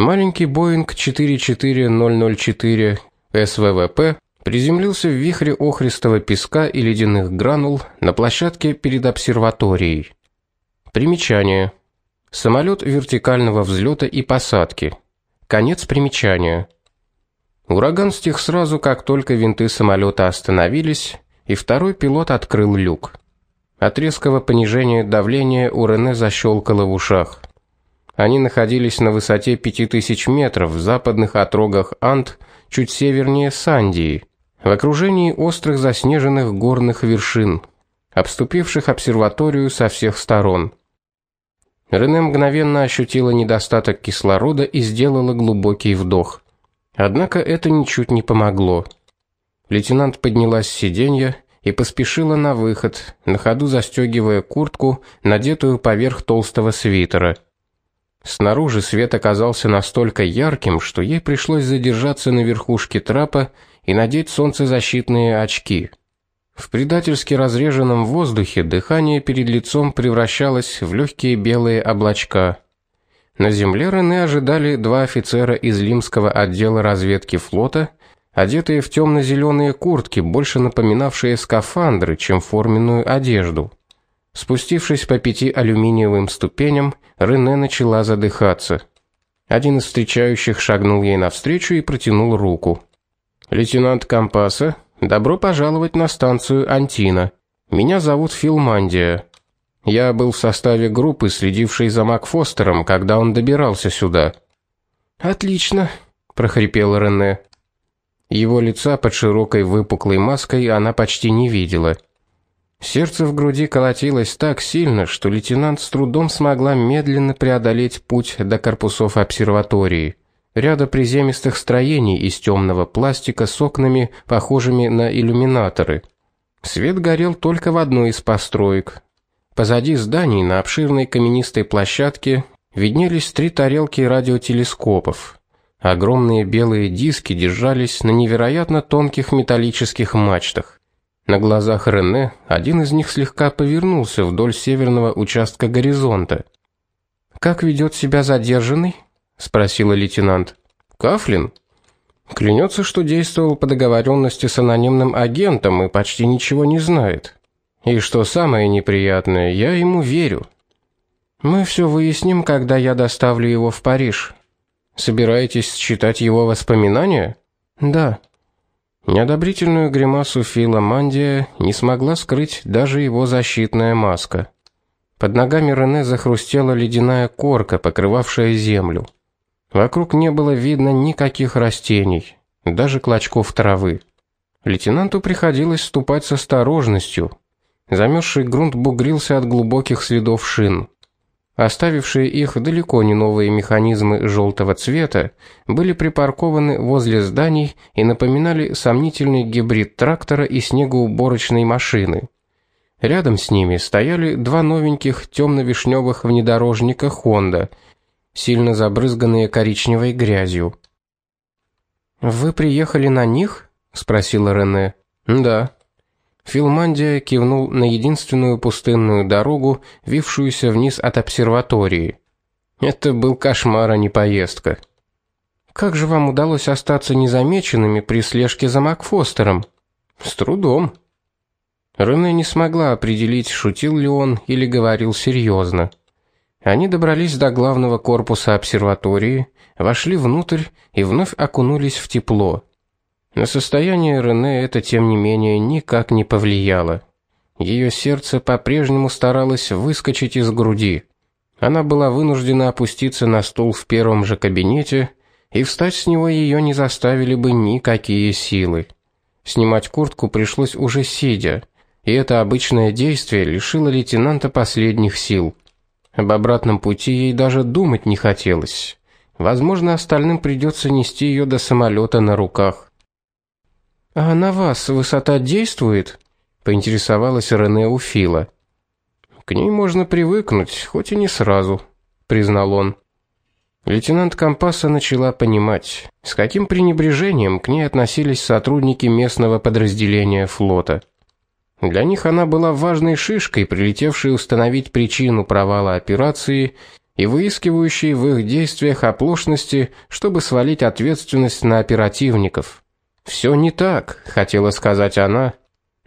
Маленький Боинг 44004 СВВП приземлился в вихре охристого песка и ледяных гранул на площадке перед обсерваторией. Примечание. Самолет вертикального взлета и посадки. Конец примечания. Ураган стих сразу, как только винты самолета остановились, и второй пилот открыл люк. От резкого понижения давления у Рене защелкало в ушах. Они находились на высоте 5000 метров в западных отрогах Анд, чуть севернее Сандии, в окружении острых заснеженных горных вершин, обступивших обсерваторию со всех сторон. Рене мгновенно ощутила недостаток кислорода и сделала глубокий вдох. Однако это ничуть не помогло. Лейтенант поднялась с сиденья и поспешила на выход, на ходу застегивая куртку, надетую поверх толстого свитера. Снаружи свет оказался настолько ярким, что ей пришлось задержаться на верхушке трапа и надеть солнцезащитные очки. В предательски разреженном воздухе дыхание перед лицом превращалось в легкие белые облачка. На земле Рене ожидали два офицера из Лимского отдела разведки флота, одетые в темно зеленые куртки, больше напоминавшие скафандры, чем форменную одежду. Спустившись по пяти алюминиевым ступеням, Рене начала задыхаться. Один из встречающих шагнул ей навстречу и протянул руку. Лейтенант Компаса, добро пожаловать на станцию Антина. Меня зовут Филмандия. Я был в составе группы, следившей за Макфостером, когда он добирался сюда. Отлично, прохрипел Рене. Его лица под широкой выпуклой маской она почти не видела. Сердце в груди колотилось так сильно, что лейтенант с трудом смогла медленно преодолеть путь до корпусов обсерватории. Ряда приземистых строений из темного пластика с окнами, похожими на иллюминаторы. Свет горел только в одной из построек. Позади зданий на обширной каменистой площадке виднелись три тарелки радиотелескопов. Огромные белые диски держались на невероятно тонких металлических мачтах. На глазах Рене один из них слегка повернулся вдоль северного участка горизонта. Как ведет себя задержанный? спросила лейтенант. Кафлин клянется, что действовал по договоренности с анонимным агентом и почти ничего не знает. И что самое неприятное, я ему верю. Мы все выясним, когда я доставлю его в Париж. Собираетесь читать его воспоминания? Да. Неодобрительную гримасу Фила Мандия не смогла скрыть даже его защитная маска. Под ногами Рене захрустела ледяная корка, покрывавшая землю. Вокруг не было видно никаких растений, даже клочков травы. Лейтенанту приходилось ступать с осторожностью. Замерзший грунт бугрился от глубоких следов шин. Оставившие их далеко не новые механизмы желтого цвета были припаркованы возле зданий и напоминали сомнительный гибрид трактора и снегоуборочной машины. Рядом с ними стояли два новеньких темно-вишневых внедорожника Honda, сильно забрызганные коричневой грязью. Вы приехали на них? спросила Рене. Да. Филмандия кивнул на единственную пустынную дорогу, вившуюся вниз от обсерватории. Это был кошмар, а не поездка. Как же вам удалось остаться незамеченными при слежке за Макфостером? С трудом. Рене не смогла определить, шутил ли он или говорил серьезно. Они добрались до главного корпуса обсерватории, вошли внутрь и вновь окунулись в тепло. На состояние Рене это тем не менее никак не повлияло. Ее сердце по-прежнему старалось выскочить из груди. Она была вынуждена опуститься на стул в первом же кабинете, и встать с него ее не заставили бы никакие силы. Снимать куртку пришлось уже сидя, и это обычное действие лишило лейтенанта последних сил. Об обратном пути ей даже думать не хотелось. Возможно, остальным придется нести ее до самолета на руках. А на вас высота действует? поинтересовалась Рене у Фила. К ней можно привыкнуть, хоть и не сразу, признал он. Лейтенант Компаса начала понимать, с каким пренебрежением к ней относились сотрудники местного подразделения флота. Для них она была важной шишкой, прилетевшей установить причину провала операции и выискивающие в их действиях оплошности, чтобы свалить ответственность на оперативников. Все не так, хотела сказать она,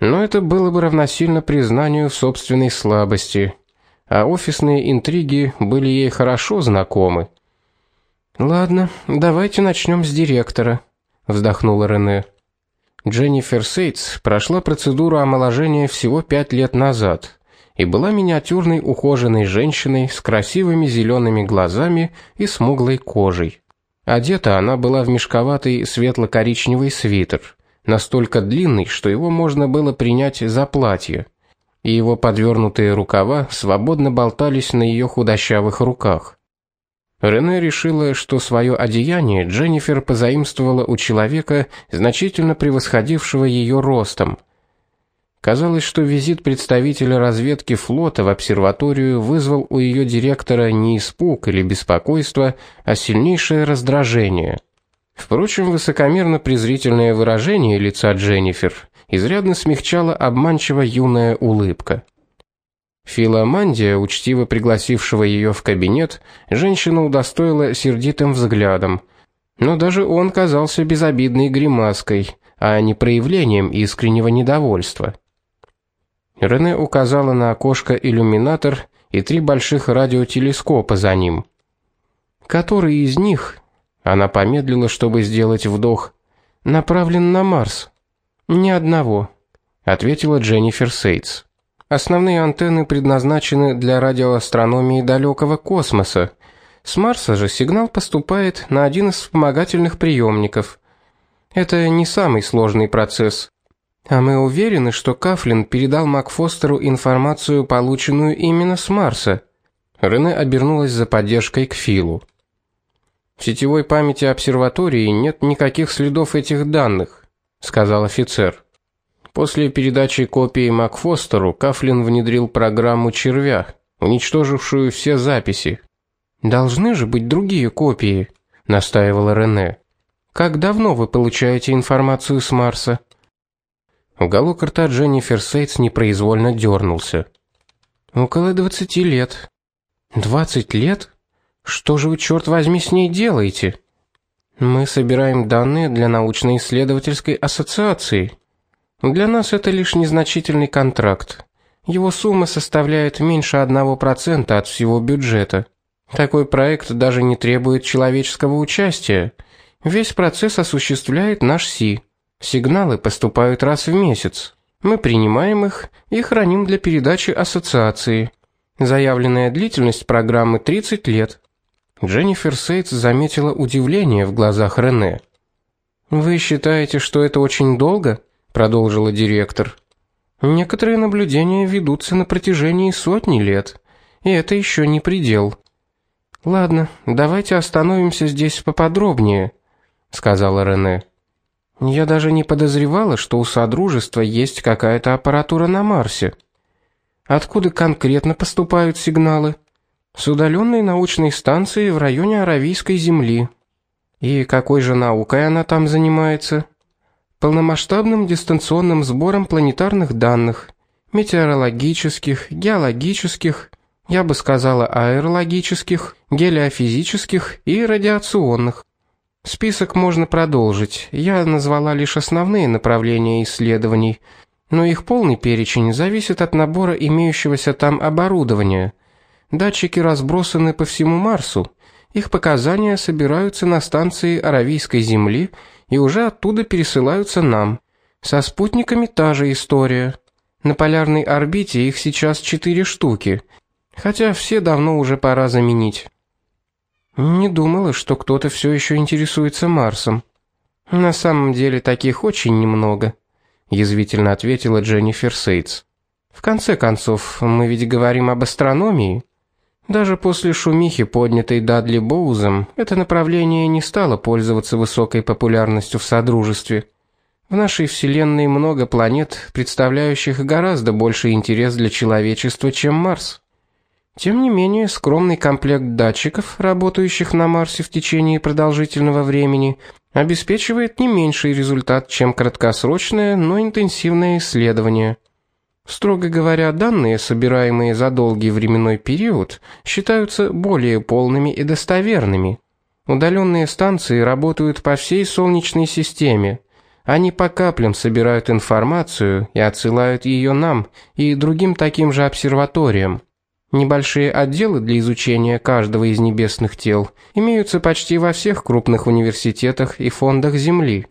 но это было бы равносильно признанию в собственной слабости, а офисные интриги были ей хорошо знакомы. Ладно, давайте начнем с директора, вздохнула Рене. Дженнифер Сейтс прошла процедуру омоложения всего пять лет назад и была миниатюрной ухоженной женщиной с красивыми зелеными глазами и смуглой кожей. Одета она была в мешковатый светло-коричневый свитер, настолько длинный, что его можно было принять за платье, и его подвернутые рукава свободно болтались на ее худощавых руках. Рене решила, что свое одеяние Дженнифер позаимствовала у человека, значительно превосходившего ее ростом. Казалось, что визит представителя разведки флота в обсерваторию вызвал у ее директора не испуг или беспокойство, а сильнейшее раздражение. Впрочем, высокомерно-презрительное выражение лица Дженнифер изрядно смягчало обманчиво юная улыбка. Филомандия, учтиво пригласившего ее в кабинет, женщина удостоила сердитым взглядом. Но даже он казался безобидной гримаской, а не проявлением искреннего недовольства. Рене указала на окошко-иллюминатор и три больших радиотелескопа за ним. Который из них, она помедлила, чтобы сделать вдох, направлен на Марс? Ни одного, ответила Дженнифер Сейтс. Основные антенны предназначены для радиоастрономии далекого космоса. С Марса же сигнал поступает на один из вспомогательных приемников. Это не самый сложный процесс. А мы уверены, что Кафлин передал Макфостеру информацию, полученную именно с Марса. Рене обернулась за поддержкой к Филу. В сетевой памяти обсерватории нет никаких следов этих данных, сказал офицер. После передачи копии Макфостеру Кафлин внедрил программу Червя, уничтожившую все записи. Должны же быть другие копии, настаивала Рене. Как давно вы получаете информацию с Марса? Уголок рта Дженнифер Сейтс непроизвольно дернулся. Около двадцати лет. Двадцать лет? Что же вы черт возьми с ней делаете? Мы собираем данные для научно-исследовательской ассоциации. Для нас это лишь незначительный контракт. Его сумма составляет меньше 1% от всего бюджета. Такой проект даже не требует человеческого участия. Весь процесс осуществляет наш СИ. Сигналы поступают раз в месяц. Мы принимаем их и храним для передачи ассоциации. Заявленная длительность программы 30 лет. Дженнифер Сейтс заметила удивление в глазах Рене. Вы считаете, что это очень долго? продолжила директор. Некоторые наблюдения ведутся на протяжении сотни лет, и это еще не предел. Ладно, давайте остановимся здесь поподробнее, сказала Рене. Я даже не подозревала, что у содружества есть какая-то аппаратура на Марсе. Откуда конкретно поступают сигналы? С удаленной научной станции в районе Аравийской земли. И какой же наукой она там занимается? полномасштабным дистанционным сбором планетарных данных, метеорологических, геологических, я бы сказала, аэрологических, гелиофизических и радиационных. Список можно продолжить. Я назвала лишь основные направления исследований, но их полный перечень зависит от набора имеющегося там оборудования. Датчики разбросаны по всему Марсу. Их показания собираются на станции Аравийской Земли и уже оттуда пересылаются нам. Со спутниками та же история. На полярной орбите их сейчас четыре штуки, хотя все давно уже пора заменить. Не думала, что кто-то все еще интересуется Марсом. На самом деле таких очень немного, язвительно ответила Дженнифер Сейтс. В конце концов, мы ведь говорим об астрономии. Даже после шумихи, поднятой Дадли Боузом, это направление не стало пользоваться высокой популярностью в содружестве. В нашей вселенной много планет, представляющих гораздо больший интерес для человечества, чем Марс. Тем не менее, скромный комплект датчиков, работающих на Марсе в течение продолжительного времени, обеспечивает не меньший результат, чем краткосрочное, но интенсивное исследование. Строго говоря, данные, собираемые за долгий временной период, считаются более полными и достоверными. Удаленные станции работают по всей солнечной системе. Они по каплям собирают информацию и отсылают ее нам и другим таким же обсерваториям. Небольшие отделы для изучения каждого из небесных тел имеются почти во всех крупных университетах и фондах Земли.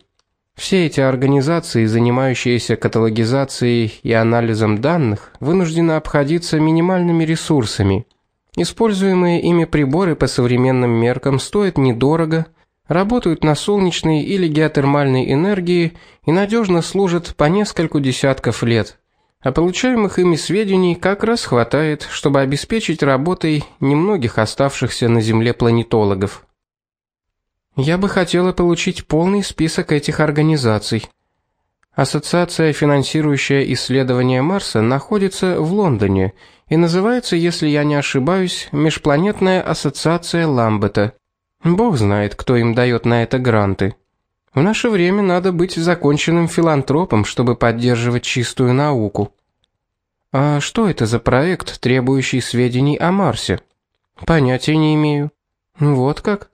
Все эти организации, занимающиеся каталогизацией и анализом данных, вынуждены обходиться минимальными ресурсами. Используемые ими приборы по современным меркам стоят недорого, работают на солнечной или геотермальной энергии и надежно служат по нескольку десятков лет. А получаемых ими сведений как раз хватает, чтобы обеспечить работой немногих оставшихся на Земле планетологов. Я бы хотела получить полный список этих организаций. Ассоциация, финансирующая исследования Марса, находится в Лондоне и называется, если я не ошибаюсь, Межпланетная ассоциация Ламбета. Бог знает, кто им дает на это гранты. В наше время надо быть законченным филантропом, чтобы поддерживать чистую науку. А что это за проект, требующий сведений о Марсе? Понятия не имею. Вот как?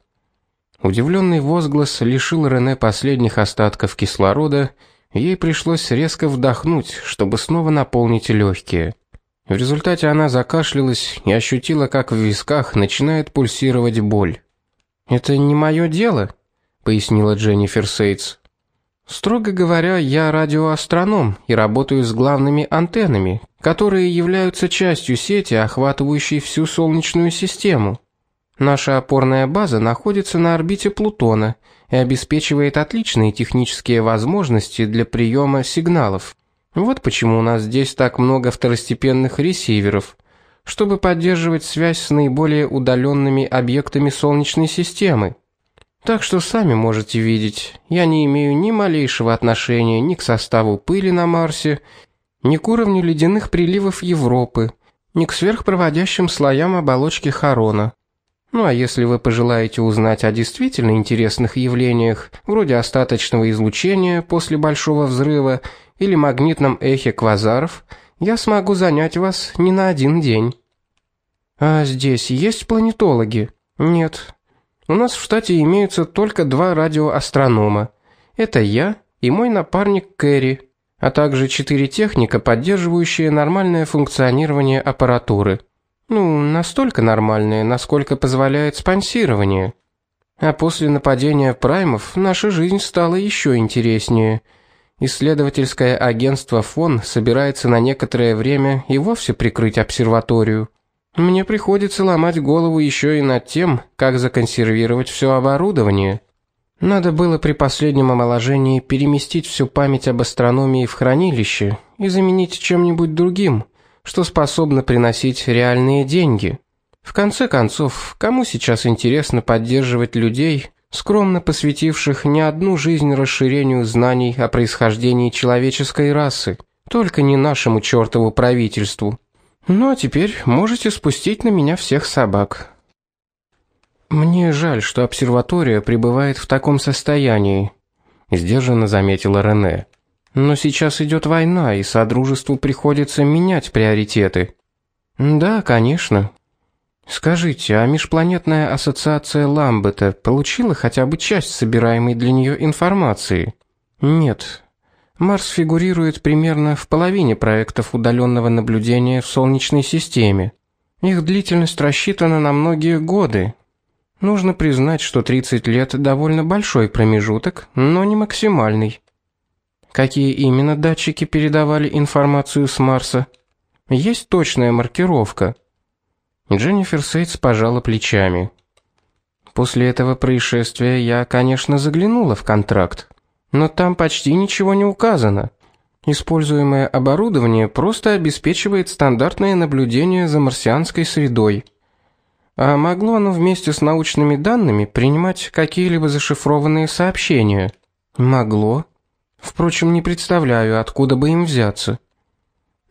Удивленный возглас лишил Рене последних остатков кислорода, ей пришлось резко вдохнуть, чтобы снова наполнить легкие. В результате она закашлялась и ощутила, как в висках начинает пульсировать боль. Это не мое дело, пояснила Дженнифер Сейтс. Строго говоря, я радиоастроном и работаю с главными антеннами, которые являются частью сети, охватывающей всю солнечную систему. Наша опорная база находится на орбите Плутона и обеспечивает отличные технические возможности для приема сигналов. Вот почему у нас здесь так много второстепенных ресиверов, чтобы поддерживать связь с наиболее удаленными объектами солнечной системы. Так что сами можете видеть, я не имею ни малейшего отношения ни к составу пыли на Марсе, ни к уровню ледяных приливов Европы, ни к сверхпроводящим слоям оболочки Харона. Ну а если вы пожелаете узнать о действительно интересных явлениях, вроде остаточного излучения после большого взрыва или магнитном эхе квазаров, я смогу занять вас не на один день. А здесь есть планетологи? Нет. У нас в штате имеются только два радиоастронома. Это я и мой напарник Кэрри, а также четыре техника, поддерживающие нормальное функционирование аппаратуры. Ну, настолько нормальные, насколько позволяет спонсирование. А после нападения праймов наша жизнь стала еще интереснее. Исследовательское агентство Фон собирается на некоторое время и вовсе прикрыть обсерваторию. Мне приходится ломать голову еще и над тем, как законсервировать все оборудование. Надо было при последнем омоложении переместить всю память об астрономии в хранилище и заменить чем-нибудь другим – что способно приносить реальные деньги. В конце концов, кому сейчас интересно поддерживать людей, скромно посвятивших не одну жизнь расширению знаний о происхождении человеческой расы, только не нашему чёртову правительству. Ну а теперь можете спустить на меня всех собак. Мне жаль, что обсерватория пребывает в таком состоянии, сдержанно заметила Рене. Но сейчас идет война, и содружеству приходится менять приоритеты. Да, конечно. Скажите, а межпланетная ассоциация Ламбета получила хотя бы часть собираемой для нее информации? Нет. Марс фигурирует примерно в половине проектов удаленного наблюдения в солнечной системе. Их длительность рассчитана на многие годы. Нужно признать, что 30 лет довольно большой промежуток, но не максимальный. Какие именно датчики передавали информацию с Марса? Есть точная маркировка. Дженнифер Сейтс пожала плечами. После этого происшествия я, конечно, заглянула в контракт, но там почти ничего не указано. Используемое оборудование просто обеспечивает стандартное наблюдение за марсианской средой. А могло оно вместе с научными данными принимать какие-либо зашифрованные сообщения? Могло. Впрочем, не представляю, откуда бы им взяться.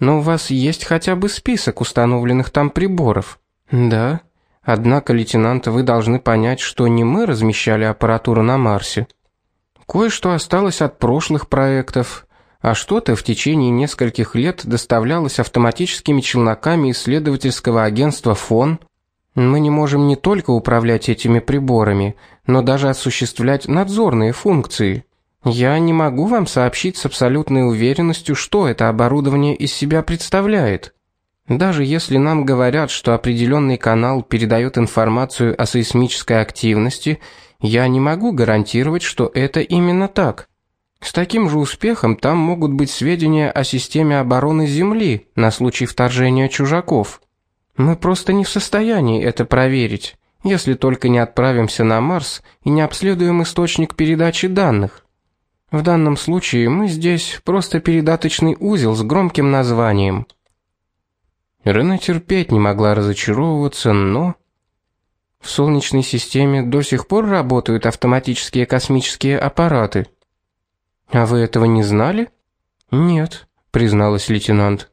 Но у вас есть хотя бы список установленных там приборов? Да. Однако, лейтенант, вы должны понять, что не мы размещали аппаратуру на Марсе. Кое-что осталось от прошлых проектов, а что-то в течение нескольких лет доставлялось автоматическими челноками исследовательского агентства ФОН. Мы не можем не только управлять этими приборами, но даже осуществлять надзорные функции. Я не могу вам сообщить с абсолютной уверенностью, что это оборудование из себя представляет. Даже если нам говорят, что определенный канал передает информацию о сейсмической активности, я не могу гарантировать, что это именно так. С таким же успехом там могут быть сведения о системе обороны Земли на случай вторжения чужаков. Мы просто не в состоянии это проверить, если только не отправимся на Марс и не обследуем источник передачи данных. В данном случае мы здесь просто передаточный узел с громким названием. Рене терпеть не могла разочаровываться, но в Солнечной системе до сих пор работают автоматические космические аппараты. А вы этого не знали? Нет, призналась лейтенант.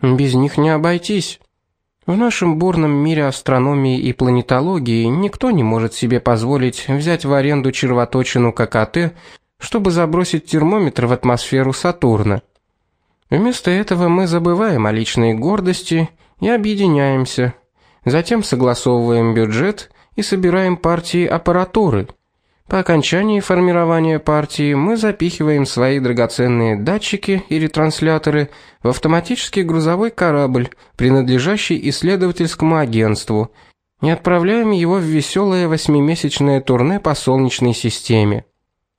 Без них не обойтись. В нашем бурном мире астрономии и планетологии никто не может себе позволить взять в аренду червоточину ККТ, чтобы забросить термометр в атмосферу Сатурна. Вместо этого мы забываем о личной гордости и объединяемся. Затем согласовываем бюджет и собираем партии аппаратуры. По окончании формирования партии мы запихиваем свои драгоценные датчики и ретрансляторы в автоматический грузовой корабль, принадлежащий исследовательскому агентству, и отправляем его в веселое восьмимесячное турне по солнечной системе.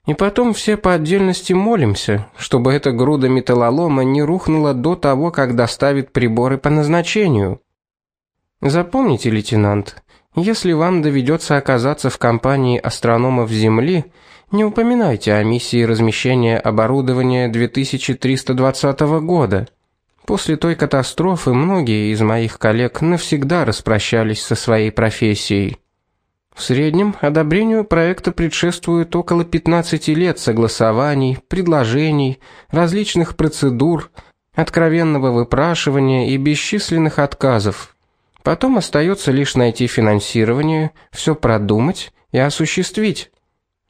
И потом все по отдельности молимся, чтобы эта груда металлолома не рухнула до того, как доставит приборы по назначению. Запомните, лейтенант, если вам доведется оказаться в компании астрономов Земли, не упоминайте о миссии размещения оборудования 2320 года. После той катастрофы многие из моих коллег навсегда распрощались со своей профессией. В среднем одобрению проекта предшествует около 15 лет согласований, предложений, различных процедур, откровенного выпрашивания и бесчисленных отказов. Потом остается лишь найти финансирование, все продумать и осуществить.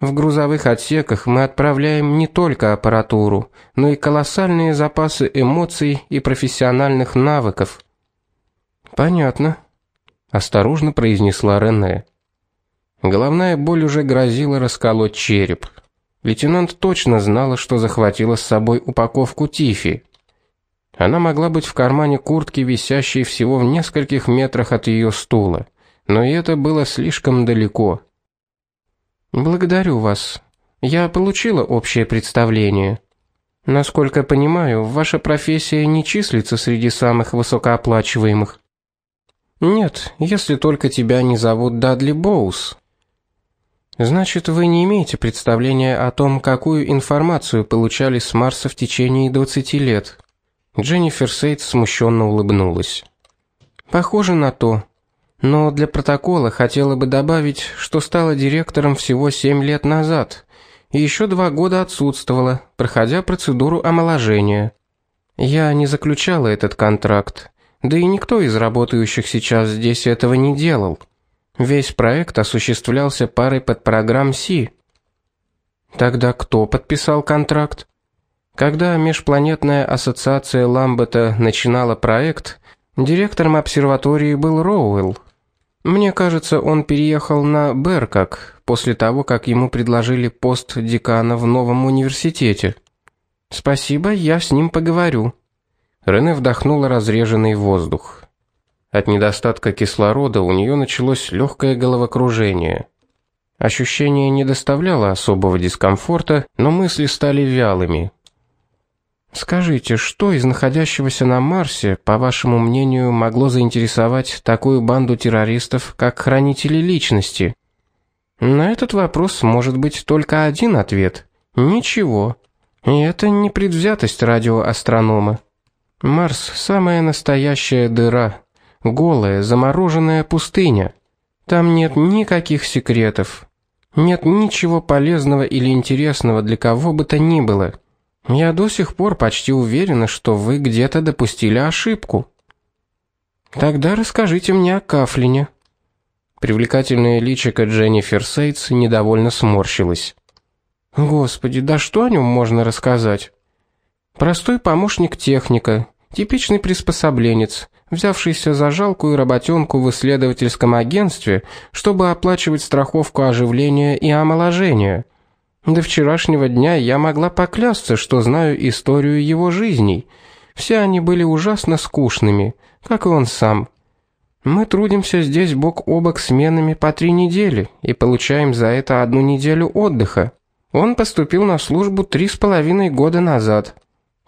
В грузовых отсеках мы отправляем не только аппаратуру, но и колоссальные запасы эмоций и профессиональных навыков. Понятно, осторожно произнесла Рене. Головная боль уже грозила расколоть череп. Лейтенант точно знала, что захватила с собой упаковку тифи. Она могла быть в кармане куртки, висящей всего в нескольких метрах от ее стула, но и это было слишком далеко. Благодарю вас. Я получила общее представление. Насколько понимаю, ваша профессия не числится среди самых высокооплачиваемых. Нет, если только тебя не зовут Дадли Боус. Значит, вы не имеете представления о том, какую информацию получали с Марса в течение 20 лет. Дженнифер Сейт смущенно улыбнулась. Похоже на то. Но для протокола хотела бы добавить, что стала директором всего семь лет назад и еще два года отсутствовала, проходя процедуру омоложения. Я не заключала этот контракт, да и никто из работающих сейчас здесь этого не делал. Весь проект осуществлялся парой подпрограмм Си. Тогда кто подписал контракт? Когда межпланетная ассоциация Ламбета начинала проект, директором обсерватории был Роуэлл. Мне кажется, он переехал на Беркак после того, как ему предложили пост декана в новом университете. Спасибо, я с ним поговорю. Рене вдохнула разреженный воздух. От недостатка кислорода у нее началось легкое головокружение. Ощущение не доставляло особого дискомфорта, но мысли стали вялыми. Скажите, что из находящегося на Марсе, по вашему мнению, могло заинтересовать такую банду террористов, как хранители личности? На этот вопрос может быть только один ответ: ничего. И это не предвзятость радиоастронома. Марс самая настоящая дыра, голая, замороженная пустыня. Там нет никаких секретов. Нет ничего полезного или интересного для кого бы то ни было. Я до сих пор почти уверена, что вы где-то допустили ошибку. Тогда расскажите мне о Кафлине. Привлекательное личико Дженнифер Сейтс недовольно сморщилось. Господи, да что о нем можно рассказать? Простой помощник техника, типичный приспособленец, взявшийся за жалкую работенку в исследовательском агентстве, чтобы оплачивать страховку оживления и омоложения. До вчерашнего дня я могла поклясться, что знаю историю его жизней. Все они были ужасно скучными, как и он сам. Мы трудимся здесь бок о бок сменами по три недели и получаем за это одну неделю отдыха. Он поступил на службу три с половиной года назад.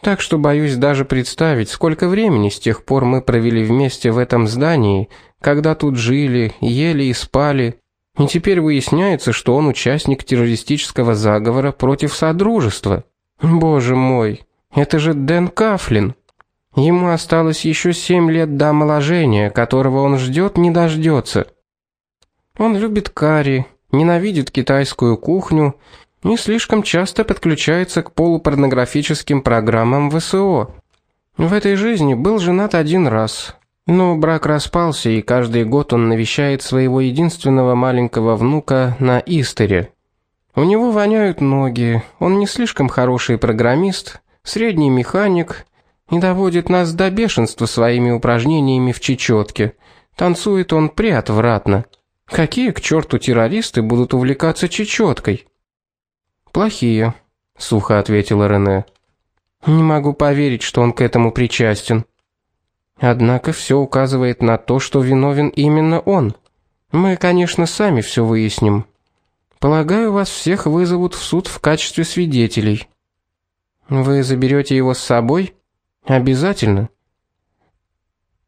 Так что боюсь даже представить, сколько времени с тех пор мы провели вместе в этом здании, когда тут жили, ели и спали. И теперь выясняется, что он участник террористического заговора против содружества. Боже мой, это же Дэн Кафлин. Ему осталось еще семь лет до омоложения, которого он ждет не дождется. Он любит карри, ненавидит китайскую кухню и слишком часто подключается к полупорнографическим программам ВСО. В этой жизни был женат один раз. Но брак распался, и каждый год он навещает своего единственного маленького внука на Истере. У него воняют ноги. Он не слишком хороший программист, средний механик и доводит нас до бешенства своими упражнениями в чечетке. Танцует он преотвратно. Какие к черту террористы будут увлекаться чечеткой? Плохие, сухо ответила Рене. Не могу поверить, что он к этому причастен. Однако все указывает на то, что виновен именно он. Мы, конечно, сами все выясним. Полагаю, вас всех вызовут в суд в качестве свидетелей. Вы заберете его с собой? Обязательно.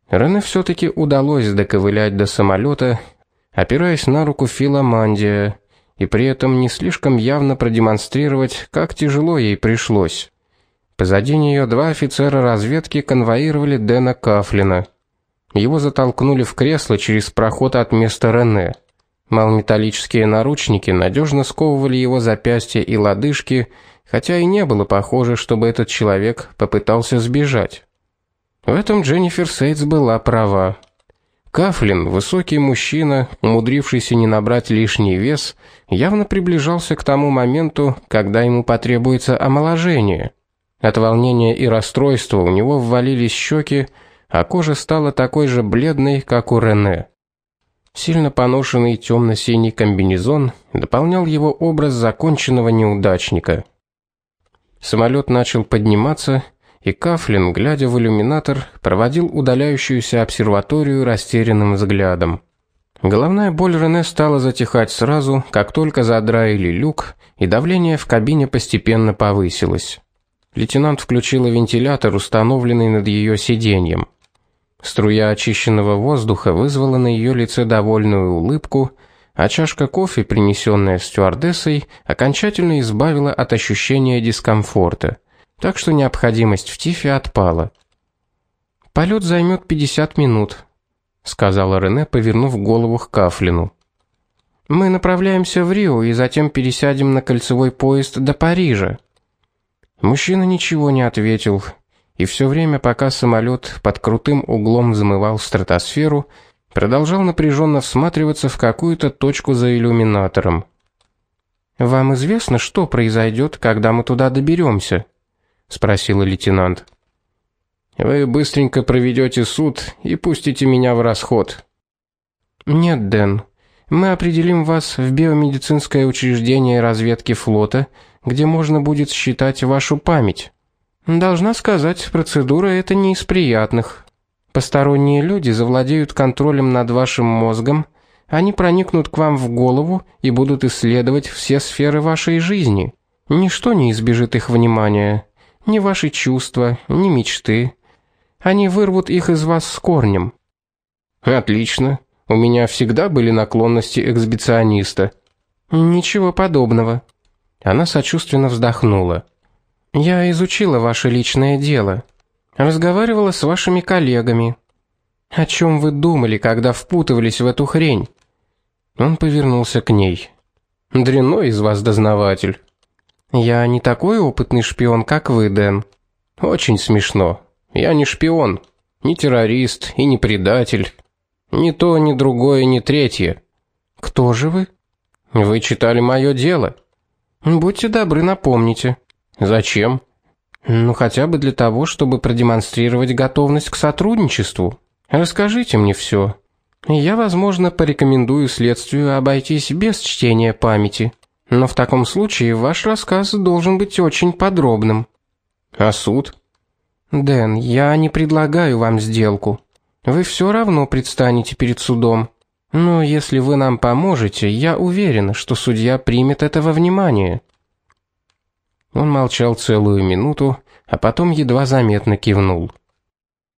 Рене все таки удалось доковылять до самолета, опираясь на руку Филамандия, и при этом не слишком явно продемонстрировать, как тяжело ей пришлось. Позади нее два офицера разведки конвоировали Дэна Кафлина. Его затолкнули в кресло через проход от места Рене. Малометаллические наручники надежно сковывали его запястья и лодыжки, хотя и не было похоже, чтобы этот человек попытался сбежать. В этом Дженнифер Сейтс была права. Кафлин, высокий мужчина, умудрившийся не набрать лишний вес, явно приближался к тому моменту, когда ему потребуется омоложение. От волнения и расстройства у него ввалились щеки, а кожа стала такой же бледной, как у Рене. Сильно поношенный темно синий комбинезон дополнял его образ законченного неудачника. Самолет начал подниматься, и Кафлин, глядя в иллюминатор, проводил удаляющуюся обсерваторию растерянным взглядом. Головная боль Рене стала затихать сразу, как только задраили люк, и давление в кабине постепенно повысилось. Лейтенант включила вентилятор, установленный над ее сиденьем. Струя очищенного воздуха вызвала на ее лице довольную улыбку, а чашка кофе, принесенная стюардессой, окончательно избавила от ощущения дискомфорта. Так что необходимость в тифе отпала. Полет займет 50 минут, сказала Рене, повернув голову к Кафлину. Мы направляемся в Рио и затем пересядем на кольцевой поезд до Парижа. Мужчина ничего не ответил, и все время, пока самолет под крутым углом взмывал в стратосферу, продолжал напряженно всматриваться в какую-то точку за иллюминатором. Вам известно, что произойдет, когда мы туда доберемся? спросил лейтенант. Вы быстренько проведете суд и пустите меня в расход. Нет, Дэн. Мы определим вас в биомедицинское учреждение разведки флота, где можно будет считать вашу память. Должна сказать, процедура эта не из приятных. Посторонние люди завладеют контролем над вашим мозгом, они проникнут к вам в голову и будут исследовать все сферы вашей жизни. Ничто не избежит их внимания ни ваши чувства, ни мечты. Они вырвут их из вас с корнем. Отлично. У меня всегда были наклонности эксбициониста. Ничего подобного. Она сочувственно вздохнула. Я изучила ваше личное дело. Разговаривала с вашими коллегами. О чем вы думали, когда впутывались в эту хрень? Он повернулся к ней. Дрянной из вас дознаватель. Я не такой опытный шпион, как вы, Дэн. Очень смешно. Я не шпион, не террорист и не предатель. Ни то, ни другое, ни третье. Кто же вы? Вы читали мое дело. Будьте добры, напомните. Зачем? Ну хотя бы для того, чтобы продемонстрировать готовность к сотрудничеству. Расскажите мне все. Я, возможно, порекомендую следствию обойтись без чтения памяти. Но в таком случае ваш рассказ должен быть очень подробным. А суд? Дэн, я не предлагаю вам сделку. Вы все равно предстанете перед судом. Но если вы нам поможете, я уверен, что судья примет это во внимание. Он молчал целую минуту, а потом едва заметно кивнул.